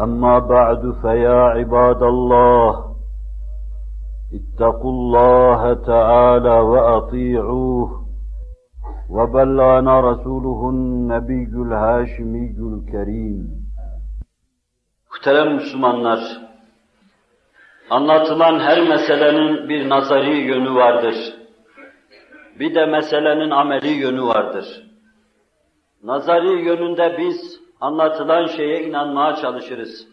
أما بعد فيا عباد الله اتقوا الله تعالى وأطيعوه وبلغنا رسوله النبي الهاشمي الكريم Muhterem Müslümanlar, anlatılan her meselenin bir nazari yönü vardır. Bir de meselenin ameli yönü vardır. Nazari yönünde biz anlatılan şeye inanmaya çalışırız.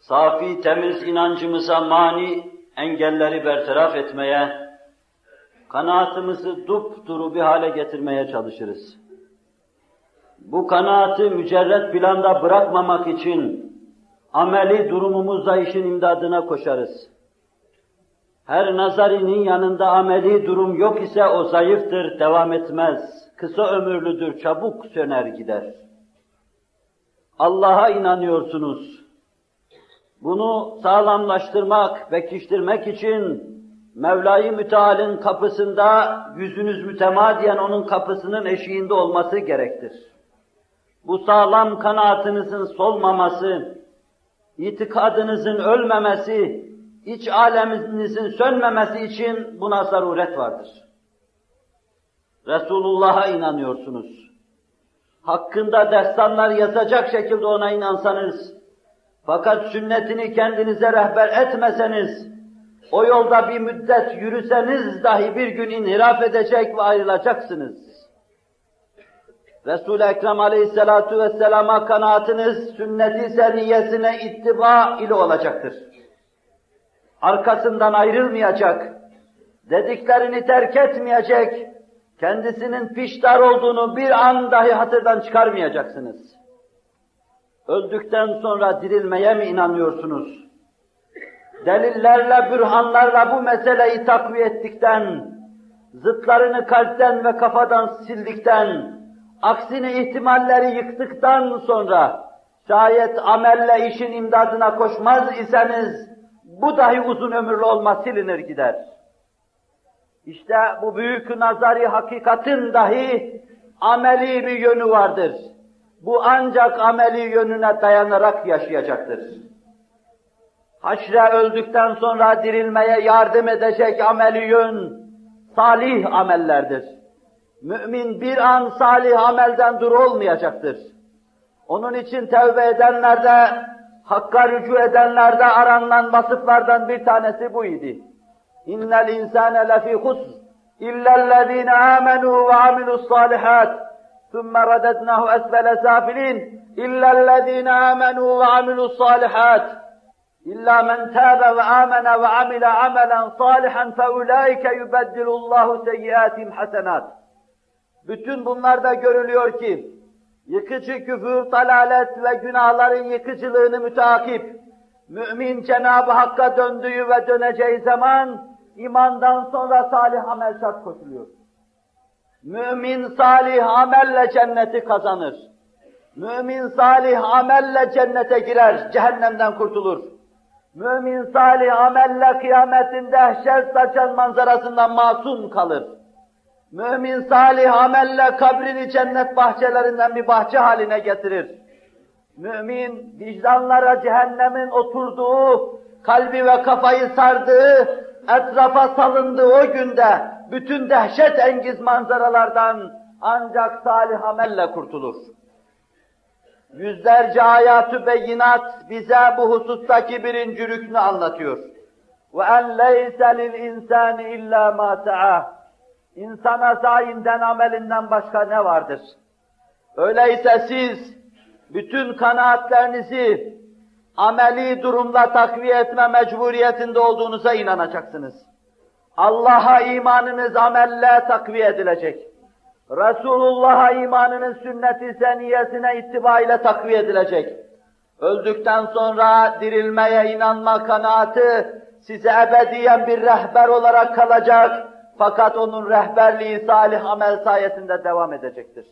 Safi, temiz inancımıza mani engelleri bertaraf etmeye, kanaatimizi dupduru bir hale getirmeye çalışırız. Bu kanaati mücerret planda bırakmamak için ameli durumumuzda işin imdadına koşarız. Her nazarinin yanında ameli durum yok ise o zayıftır, devam etmez. Kısa ömürlüdür, çabuk söner gider. Allah'a inanıyorsunuz. Bunu sağlamlaştırmak, pekiştirmek için Mevla-i Müteal'in kapısında yüzünüz mütemadiyen onun kapısının eşiğinde olması gerektir. Bu sağlam kanaatinizin solmaması, itikadınızın ölmemesi, iç aleminizin sönmemesi için buna zaruret vardır. Resulullah'a inanıyorsunuz hakkında destanlar yazacak şekilde ona inansanız, fakat sünnetini kendinize rehber etmeseniz, o yolda bir müddet yürüseniz dahi bir gün inhiraf edecek ve ayrılacaksınız. Resul-i Ekrem aleyhissalatu vesselama kanaatiniz sünnet-i seniyesine ittiba ile olacaktır. Arkasından ayrılmayacak, dediklerini terk etmeyecek, kendisinin piştar olduğunu bir an dahi hatırdan çıkarmayacaksınız. Öldükten sonra dirilmeye mi inanıyorsunuz? Delillerle, bürhanlarla bu meseleyi takviye ettikten, zıtlarını kalpten ve kafadan sildikten, aksine ihtimalleri yıktıktan sonra, şayet amelle işin imdadına koşmaz iseniz, bu dahi uzun ömürlü olma silinir gider. İşte bu büyük nazari hakikatin dahi ameli bir yönü vardır. Bu ancak ameli yönüne dayanarak yaşayacaktır. Haşre öldükten sonra dirilmeye yardım edecek ameli yön, salih amellerdir. Mümin bir an salih amelden dur olmayacaktır. Onun için tevbe edenlerde, hakka rücu edenlerde aranılan vasıflardan bir tanesi bu idi. إن الإنسان لفي خسر إلا الذين آمنوا وعملوا الصالحات ثم رددناه أسفل سافلين إلا الذين آمنوا وعملوا الصالحات إلا من تاب وآمن وعمل عملا صالحا فأولئك يبدل الله سيئاتهم حسنات Bütün bunlarda görülüyor ki, yıkıcı küfür, dalalet ve günahların yıkıcılığını müteakip, mümin Cenab-ı Hakk'a döndüğü ve döneceği zaman, imandan sonra salih amel şart koşuluyor. Mümin salih amelle cenneti kazanır. Mümin salih amelle cennete girer, cehennemden kurtulur. Mümin salih amelle kıyametin dehşet saçan manzarasından masum kalır. Mümin salih amelle kabrini cennet bahçelerinden bir bahçe haline getirir. Mümin vicdanlara cehennemin oturduğu, kalbi ve kafayı sardığı, etrafa salındı o günde bütün dehşet engiz manzaralardan ancak salih amelle kurtulur. Yüzlerce ayatü beyinat bize bu husustaki birinci rüknü anlatıyor. Ve en leyse lil insani illa ma. İnsana zayinden amelinden başka ne vardır? Öyleyse siz bütün kanaatlerinizi, ameli durumla takviye etme mecburiyetinde olduğunuza inanacaksınız. Allah'a imanınız amelle takviye edilecek. Resulullah'a imanının sünnet-i seniyesine ittiba ile takviye edilecek. Öldükten sonra dirilmeye inanma kanaati size ebediyen bir rehber olarak kalacak. Fakat onun rehberliği salih amel sayesinde devam edecektir.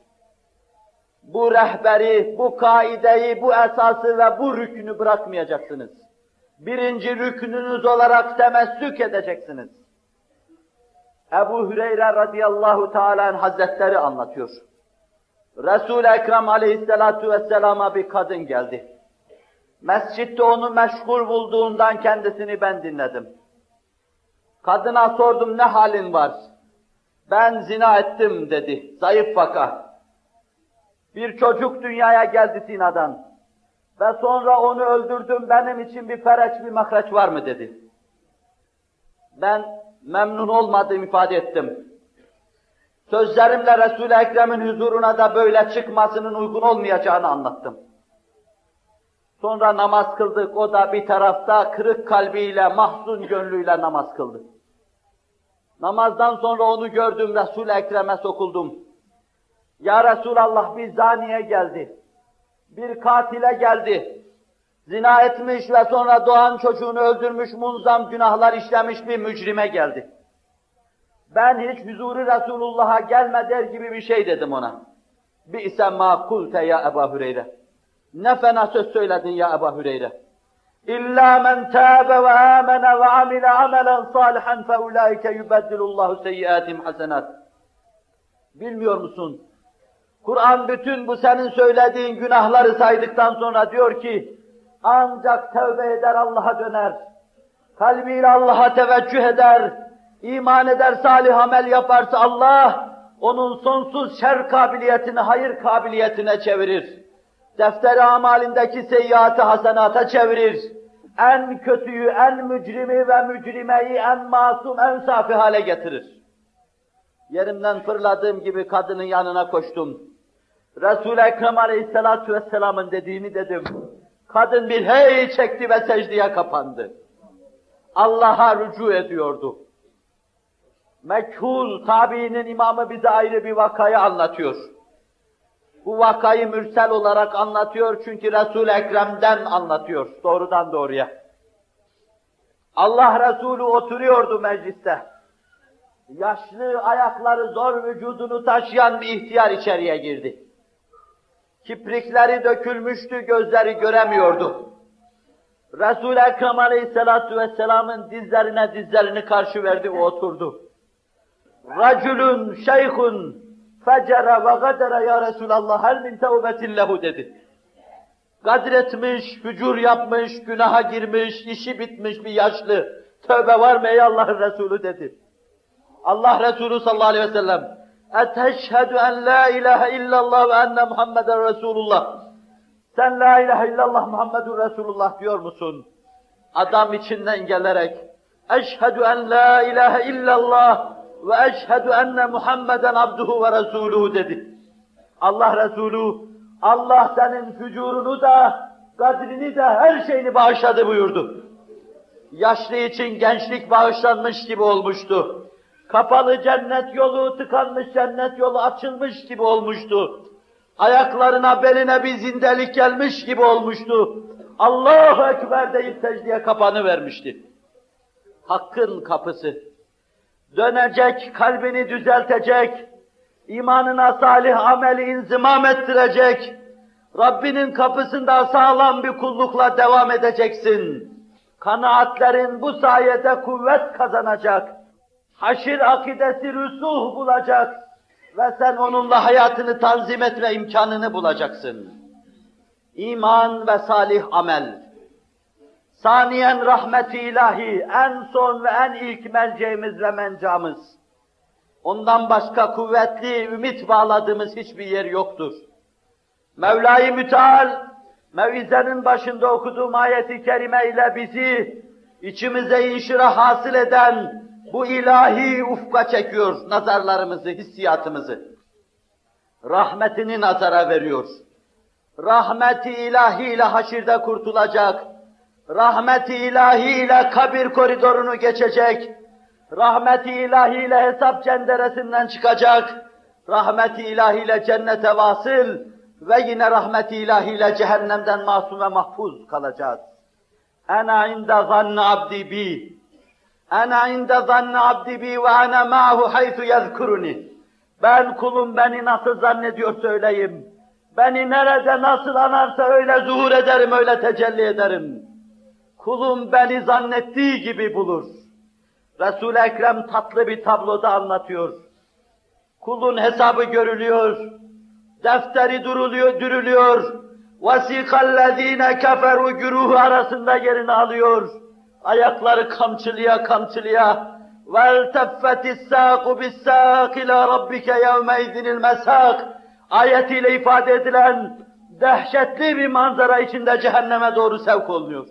Bu rehberi, bu kaideyi, bu esası ve bu rükünü bırakmayacaksınız. Birinci rükününüz olarak temessük edeceksiniz. Ebu Hüreyre radıyallahu teala hazretleri anlatıyor. Resul-i Ekrem aleyhissalatu vesselama bir kadın geldi. Mescitte onu meşgul bulduğundan kendisini ben dinledim. Kadına sordum ne halin var? Ben zina ettim dedi. Zayıf vaka. Bir çocuk dünyaya geldi zinadan. Ve sonra onu öldürdüm. Benim için bir fereç, bir mahreç var mı dedi. Ben memnun olmadığımı ifade ettim. Sözlerimle Resul-i Ekrem'in huzuruna da böyle çıkmasının uygun olmayacağını anlattım. Sonra namaz kıldık. O da bir tarafta kırık kalbiyle, mahzun gönlüyle namaz kıldı. Namazdan sonra onu gördüm, Resul-i Ekrem'e sokuldum. Ya Resulallah bir zaniye geldi. Bir katile geldi. Zina etmiş ve sonra doğan çocuğunu öldürmüş, munzam günahlar işlemiş bir mücrime geldi. Ben hiç huzuru Resulullah'a gelme der gibi bir şey dedim ona. Bi'se ma kulte ya Ebu Hüreyre. Ne fena söz söyledin ya Ebu Hüreyre. İlla men tâbe ve âmene ve amile amelen salihan fe ulaike yubeddilullahu seyyiatim hasenat. Bilmiyor musun? Kur'an bütün bu senin söylediğin günahları saydıktan sonra diyor ki ancak tövbe eder Allah'a döner. Kalbiyle Allah'a teveccüh eder. iman eder salih amel yaparsa Allah onun sonsuz şer kabiliyetini hayır kabiliyetine çevirir. Defteri amalindeki seyyiatı hasenata çevirir. En kötüyü, en mücrimi ve mücrimeyi en masum, en safi hale getirir. Yerimden fırladığım gibi kadının yanına koştum. Resul-i Ekrem Aleyhisselatü Vesselam'ın dediğini dedim. Kadın bir hey çekti ve secdeye kapandı. Allah'a rücu ediyordu. Mekhul tabiinin imamı bize ayrı bir vakayı anlatıyor. Bu vakayı mürsel olarak anlatıyor çünkü Resul-i Ekrem'den anlatıyor doğrudan doğruya. Allah Resulü oturuyordu mecliste. Yaşlı ayakları zor vücudunu taşıyan bir ihtiyar içeriye girdi. Kiprikleri dökülmüştü, gözleri göremiyordu. Resul-i Ekrem Aleyhisselatü Vesselam'ın dizlerine dizlerini karşı verdi, o oturdu. Racülün şeyhun fecere ve gadere ya Resulallah hel min tevbetin lehu dedi. Gadretmiş, fücur yapmış, günaha girmiş, işi bitmiş bir yaşlı. Tövbe var mı ey Allah'ın Resulü dedi. Allah Resulü sallallahu aleyhi ve sellem Eteşhedü en la ilahe illallah ve enne Muhammeden Resulullah. Sen la ilahe illallah Muhammedun Resulullah diyor musun? Adam içinden gelerek Eşhedü en la ilahe illallah ve eşhedü enne Muhammeden abduhu ve resuluhu dedi. Allah Resulü Allah senin fücurunu da kadrini de her şeyini bağışladı buyurdu. Yaşlı için gençlik bağışlanmış gibi olmuştu. Kapalı cennet yolu, tıkanmış cennet yolu açılmış gibi olmuştu. Ayaklarına, beline bir zindelik gelmiş gibi olmuştu. Allahu Ekber deyip secdeye kapanı vermişti. Hakkın kapısı. Dönecek, kalbini düzeltecek, imanına salih ameli inzimam ettirecek, Rabbinin kapısında sağlam bir kullukla devam edeceksin. Kanaatlerin bu sayede kuvvet kazanacak haşir akidesi rüsuh bulacak ve sen onunla hayatını tanzim etme imkanını bulacaksın. İman ve salih amel. Saniyen rahmeti ilahi, en son ve en ilk merceğimiz ve mencamız. Ondan başka kuvvetli, ümit bağladığımız hiçbir yer yoktur. Mevla-i Müteal, mevizenin başında okuduğum ayeti kerime ile bizi içimize inşira hasıl eden bu ilahi ufka çekiyor nazarlarımızı, hissiyatımızı. Rahmetini nazara veriyor. Rahmeti ilahiyle haşirde kurtulacak. Rahmeti ilahiyle kabir koridorunu geçecek. Rahmeti ilahiyle hesap cenderesinden çıkacak. Rahmeti ilahiyle cennete vasıl ve yine rahmeti ilahiyle cehennemden masum ve mahfuz kalacağız. Ana inde zanne abdi bi. Ana inde zanne abdi bi ve ana ma'hu haythu yezkuruni. Ben kulum beni nasıl zannediyor söyleyeyim. Beni nerede nasıl anarsa öyle zuhur ederim, öyle tecelli ederim. Kulum beni zannettiği gibi bulur. Resul-i Ekrem tatlı bir tabloda anlatıyor. Kulun hesabı görülüyor, defteri duruluyor, dürülüyor. وَسِقَ keferu güruhu arasında yerini alıyor. Ayakları kamçılıya kamçılıya. وَالْتَفَّتِ السَّاقُ بِالسَّاقِ لَا رَبِّكَ يَوْمَئِذٍ الْمَسَاقِ Ayetiyle ifade edilen dehşetli bir manzara içinde cehenneme doğru sevk oluyor.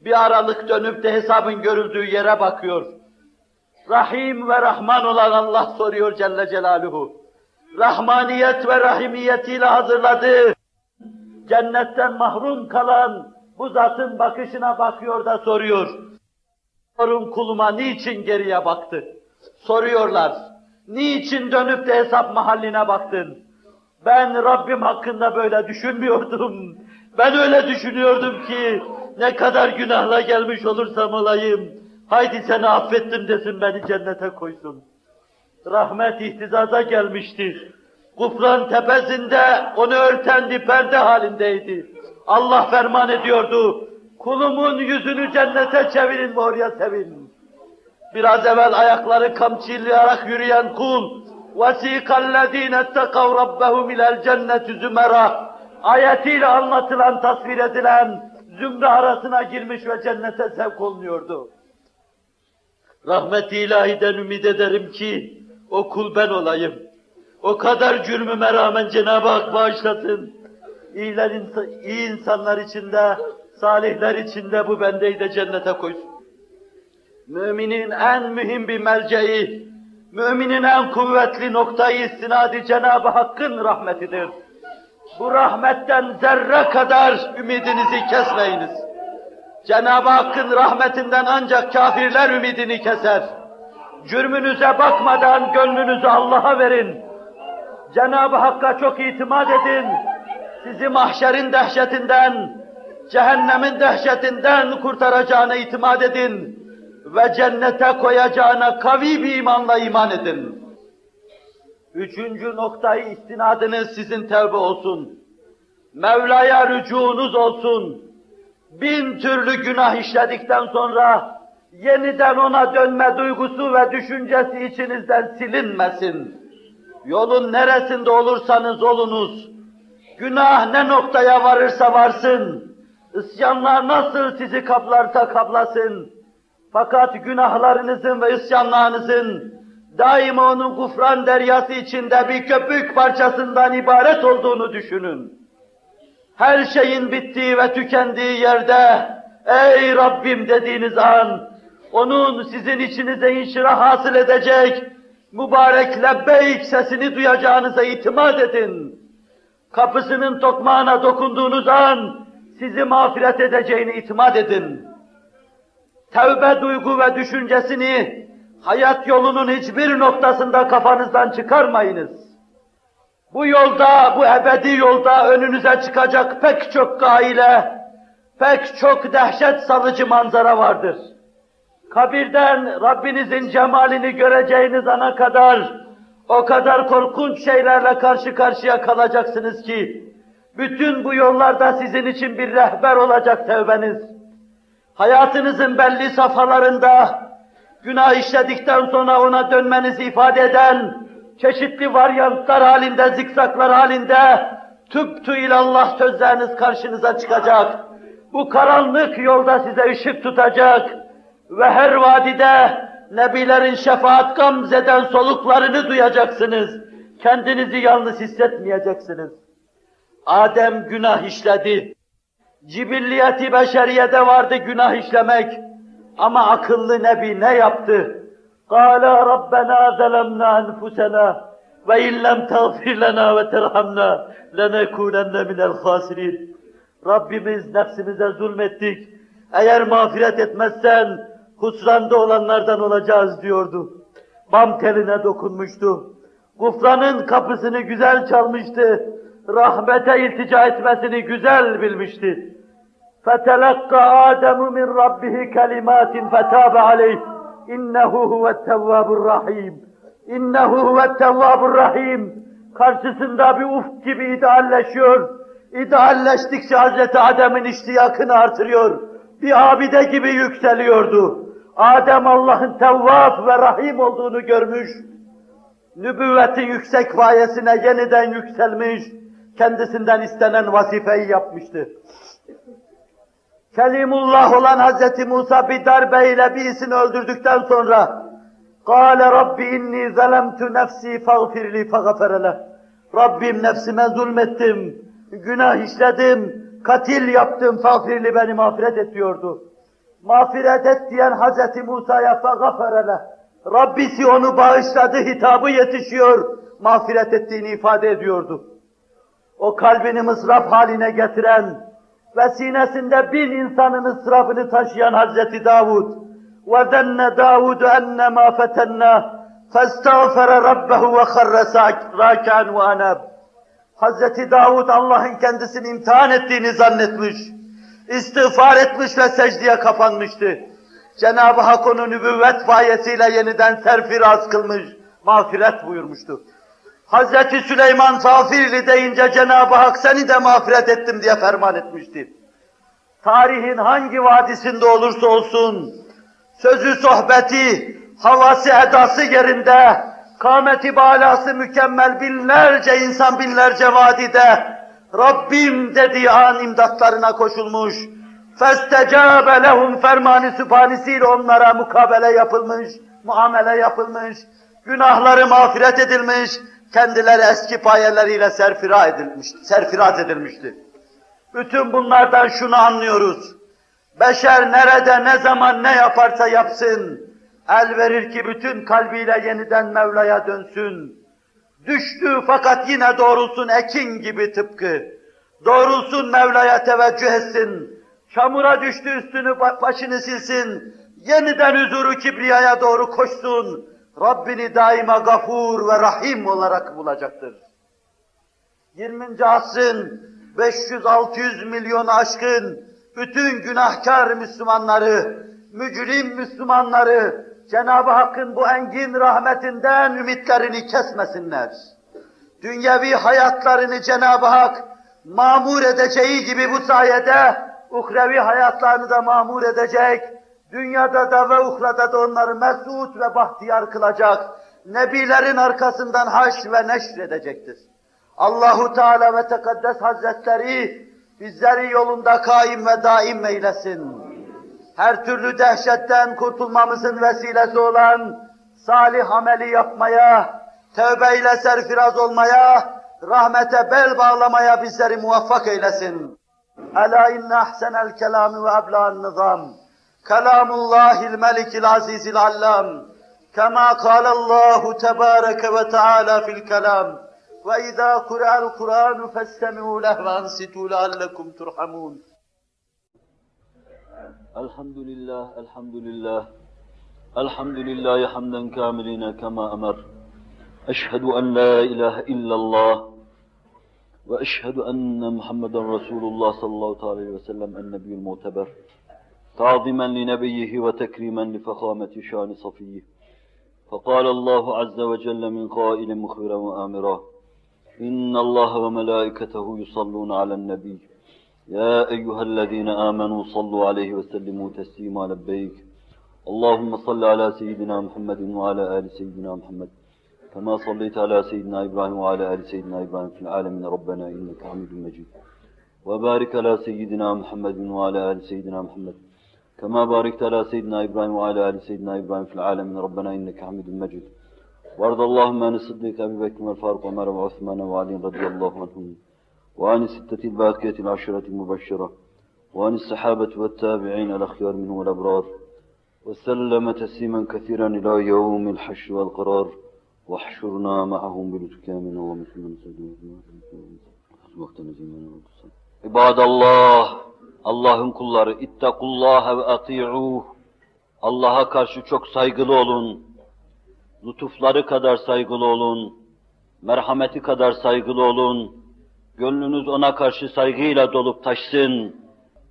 Bir aralık dönüp de hesabın görüldüğü yere bakıyor. Rahim ve Rahman olan Allah soruyor Celle Celaluhu. Rahmaniyet ve rahimiyetiyle hazırladığı, cennetten mahrum kalan bu zatın bakışına bakıyor da soruyor. Sorun kuluma niçin geriye baktı? Soruyorlar. Niçin dönüp de hesap mahalline baktın? Ben Rabbim hakkında böyle düşünmüyordum. Ben öyle düşünüyordum ki ne kadar günahla gelmiş olursam olayım. Haydi seni affettim desin beni cennete koysun. Rahmet ihtizaza gelmişti. Kufran tepesinde onu örten bir perde halindeydi. Allah ferman ediyordu. Kulumun yüzünü cennete çevirin ve oraya sevin. Biraz evvel ayakları kamçılayarak yürüyen kul, وَسِيقَ الَّذ۪ينَ اتَّقَوْ رَبَّهُمْ اِلَى الْجَنَّةِ زُمَرًا ayetiyle anlatılan, tasvir edilen zümre arasına girmiş ve cennete sevk olunuyordu. Rahmet-i ilahiden ümit ederim ki o kul ben olayım. O kadar cürmüme rağmen Cenab-ı Hak bağışlasın. İyiler, iyi insanlar içinde, salihler içinde bu bendeyi de cennete koysun. Müminin en mühim bir melceği, müminin en kuvvetli noktayı istinadi Cenab-ı Hakk'ın rahmetidir. Bu rahmetten zerre kadar ümidinizi kesmeyiniz. Cenab-ı Hakk'ın rahmetinden ancak kafirler ümidini keser. Cürmünüze bakmadan gönlünüzü Allah'a verin. Cenab-ı Hakk'a çok itimat edin. Sizi mahşerin dehşetinden, cehennemin dehşetinden kurtaracağına itimat edin. Ve cennete koyacağına kavi bir imanla iman edin. Üçüncü noktayı istinadınız sizin tevbe olsun. Mevla'ya rücunuz olsun. Bin türlü günah işledikten sonra yeniden ona dönme duygusu ve düşüncesi içinizden silinmesin. Yolun neresinde olursanız olunuz, günah ne noktaya varırsa varsın, isyanlar nasıl sizi kaplarsa kaplasın, fakat günahlarınızın ve isyanlarınızın daima onun kufran deryası içinde bir köpük parçasından ibaret olduğunu düşünün. Her şeyin bittiği ve tükendiği yerde, ey Rabbim dediğiniz an, onun sizin içinize inşirah hasıl edecek, mübarek lebbeyk sesini duyacağınıza itimat edin. Kapısının tokmağına dokunduğunuz an, sizi mağfiret edeceğini itimat edin. Tevbe duygu ve düşüncesini hayat yolunun hiçbir noktasında kafanızdan çıkarmayınız. Bu yolda, bu ebedi yolda önünüze çıkacak pek çok gaile, pek çok dehşet salıcı manzara vardır. Kabirden Rabbinizin cemalini göreceğiniz ana kadar o kadar korkunç şeylerle karşı karşıya kalacaksınız ki bütün bu yollarda sizin için bir rehber olacak tevbeniz. Hayatınızın belli safhalarında günah işledikten sonra ona dönmenizi ifade eden çeşitli varyantlar halinde, zikzaklar halinde tüptü ilallah sözleriniz karşınıza çıkacak. Bu karanlık yolda size ışık tutacak ve her vadide Nebilerin şefaat gamzeden soluklarını duyacaksınız. Kendinizi yalnız hissetmeyeceksiniz. Adem günah işledi. Cibilliyeti beşeriyede vardı günah işlemek. Ama akıllı Nebi ne yaptı? قَالَ رَبَّنَا ظَلَمْنَا أَنفُسَنَا وَاِنْ لَمْ تَغْفِرْ لَنَا وَتَرْحَمْنَا لَنَكُونَنَّ مِنَ الْخَاسِرِينَ Rabbimiz nefsimize zulmettik. Eğer mağfiret etmezsen husranda olanlardan olacağız diyordu. Bam teline dokunmuştu. Gufranın kapısını güzel çalmıştı. Rahmete iltica etmesini güzel bilmişti. فَتَلَقَّى آدَمُ مِنْ رَبِّهِ كَلِمَاتٍ فَتَابَ عَلَيْهِ اِنَّهُ هُوَ التَّوَّابُ الرَّحِيمُ اِنَّهُ هُوَ التَّوَّابُ الرَّحِيمُ Karşısında bir ufk gibi idealleşiyor. İdealleştikçe Hazreti Adem'in iştiyakını artırıyor. Bir abide gibi yükseliyordu. Adem Allah'ın tevvab ve rahim olduğunu görmüş. Nübüvvetin yüksek vayesine yeniden yükselmiş. Kendisinden istenen vazifeyi yapmıştı. Kelimullah olan Hz. Musa bir darbeyle birisini öldürdükten sonra قَالَ رَبِّ اِنِّي ظَلَمْتُ نَفْسِي فَغْفِرْ لِي فَغَفَرَ Rabbim nefsime zulmettim, günah işledim, katil yaptım, fagfirli beni mağfiret et diyordu. Mağfiret et diyen Hz. Musa'ya فَغَفَرَ Rabbisi onu bağışladı, hitabı yetişiyor, mağfiret ettiğini ifade ediyordu. O kalbini mısraf haline getiren, ve sinesinde bin insanın ısrafını taşıyan Hazreti Davud وَذَنَّ دَاوُدُ اَنَّمَا فَتَنَّا فَاسْتَغْفَرَ رَبَّهُ وَخَرَّ رَاكَعًا وَاَنَبْ Hazreti Davud Allah'ın kendisini imtihan ettiğini zannetmiş, istiğfar etmiş ve secdeye kapanmıştı. Cenab-ı Hak onu nübüvvet bayesiyle yeniden serfiraz kılmış, mağfiret buyurmuştu. Hazreti Süleyman Safirli deyince Cenab-ı Hak seni de mağfiret ettim diye ferman etmişti. Tarihin hangi vadisinde olursa olsun, sözü sohbeti, havası edası yerinde, kâmeti balası mükemmel binlerce insan binlerce vadide, Rabbim dediği an imdatlarına koşulmuş, فَاسْتَجَابَ لَهُمْ fermanı sübhanesiyle onlara mukabele yapılmış, muamele yapılmış, günahları mağfiret edilmiş, kendileri eski payeleriyle serfira edilmişti, serfirat edilmişti. Bütün bunlardan şunu anlıyoruz. Beşer nerede, ne zaman, ne yaparsa yapsın, el verir ki bütün kalbiyle yeniden Mevla'ya dönsün. Düştü fakat yine doğrulsun ekin gibi tıpkı. Doğrulsun Mevla'ya teveccüh etsin. Çamura düştü üstünü başını silsin. Yeniden huzuru kibriyaya doğru koşsun. Rabbini daima gafur ve rahim olarak bulacaktır. 20. asrın 500-600 milyon aşkın bütün günahkar Müslümanları, mücrim Müslümanları Cenab-ı Hakk'ın bu engin rahmetinden ümitlerini kesmesinler. Dünyevi hayatlarını Cenab-ı Hak mamur edeceği gibi bu sayede uhrevi hayatlarını da mamur edecek, Dünyada da ve uhrada da onları mesut ve bahtiyar kılacak. Nebilerin arkasından haş ve neşr edecektir. Allahu Teala ve Tekaddes Hazretleri bizleri yolunda kaim ve daim eylesin Her türlü dehşetten kurtulmamızın vesilesi olan salih ameli yapmaya, tövbeyle serfiraz olmaya, rahmete bel bağlamaya bizleri muvaffak eylesin. Ela inne ahsenel kelami ve ebla'n nizam. كلام الله الملك العزيز العلام كما قال الله تبارك وتعالى في الكلام وإذا قرأ القرآن فاستمعوا له وأنصتوا لعلكم ترحمون الحمد لله الحمد لله الحمد لله حمدا كاملين كما أمر أشهد أن لا إله إلا الله وأشهد أن محمدا رسول الله صلى الله عليه وسلم النبي المعتبر تعظيما لنبيه وتكريما لفخامة شان صفيه فقال الله عز وجل من قائل مخبرا وآمرا إن الله وملائكته يصلون على النبي يا أيها الذين آمنوا صلوا عليه وسلموا تسليما لبيك. اللهم صل على سيدنا محمد وعلى آل سيدنا محمد. كما صليت على سيدنا إبراهيم وعلى آل سيدنا إبراهيم في العالمين. ربنا إنك حميد مجيد. وبارك على سيدنا محمد وعلى آل سيدنا محمد. كما باركت على سيدنا إبراهيم وعلى آل سيدنا إبراهيم في العالمين. ربنا إنك حميد مجيد. وارض اللهم عن الصديق أبي بكر والفاروق وعمر وعثمان وعلي رضي الله عنهم. وعن الستة الباقية العشرة المبشرة وعن الصحابة والتابعين الأخيار منهم والأبرار وسلم تسليما كثيرا إلى يوم الحشر والقرار واحشرنا معهم بلطفك من ومثل من İbadallah, Allah'ın kulları, ittakullaha ve ati'uh. Allah'a karşı çok saygılı olun. Lütufları kadar saygılı olun. Merhameti kadar saygılı olun. Gönlünüz ona karşı saygıyla dolup taşsın.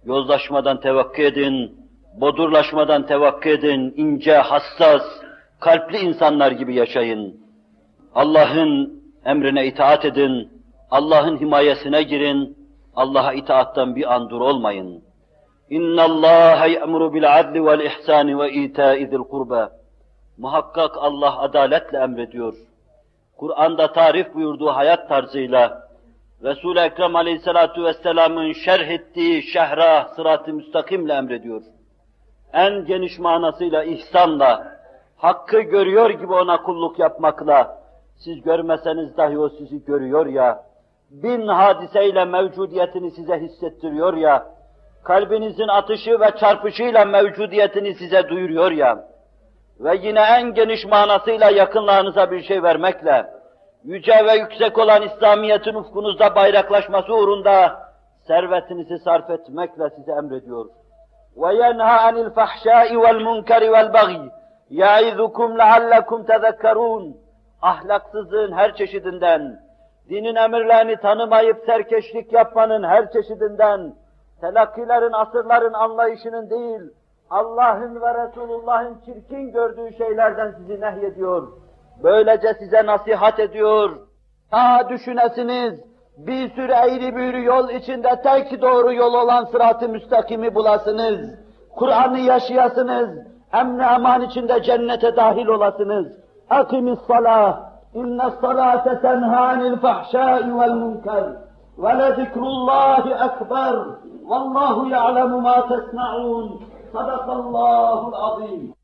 Yozlaşmadan tevakkı edin. Bodurlaşmadan tevakkı edin. ince, hassas, kalpli insanlar gibi yaşayın. Allah'ın emrine itaat edin. Allah'ın himayesine girin. Allah'a itaattan bir an dur olmayın. İnna Allah ya'muru bil adli vel ihsani ve ita'i zil kurba. Muhakkak Allah adaletle emrediyor. Kur'an'da tarif buyurduğu hayat tarzıyla Resul-i Ekrem Aleyhisselatu Vesselam'ın şerh ettiği şehra sırat-ı müstakimle emrediyor. En geniş manasıyla ihsanla, hakkı görüyor gibi ona kulluk yapmakla, siz görmeseniz dahi o sizi görüyor ya, bin hadiseyle mevcudiyetini size hissettiriyor ya, kalbinizin atışı ve çarpışıyla mevcudiyetini size duyuruyor ya, ve yine en geniş manasıyla yakınlarınıza bir şey vermekle, yüce ve yüksek olan İslamiyet'in ufkunuzda bayraklaşması uğrunda servetinizi sarf etmekle size emrediyor. وَيَنْهَا عَنِ الْفَحْشَاءِ وَالْمُنْكَرِ وَالْبَغْيِ يَعِذُكُمْ لَعَلَّكُمْ تَذَكَّرُونَ Ahlaksızlığın her çeşidinden, dinin emirlerini tanımayıp serkeşlik yapmanın her çeşidinden, telakkilerin, asırların anlayışının değil, Allah'ın ve Resulullah'ın çirkin gördüğü şeylerden sizi nehyediyor. Böylece size nasihat ediyor. Ta düşünesiniz, bir sürü eğri büğrü yol içinde tek doğru yol olan sırat-ı müstakimi bulasınız. Kur'an'ı yaşayasınız, emni eman içinde cennete dahil olasınız. Akimis salah, inne salate tenha anil fahşai vel munker. Ve lezikrullahi ekber. Vallahu ya'lemu ma tesna'un. Sadakallahul azim.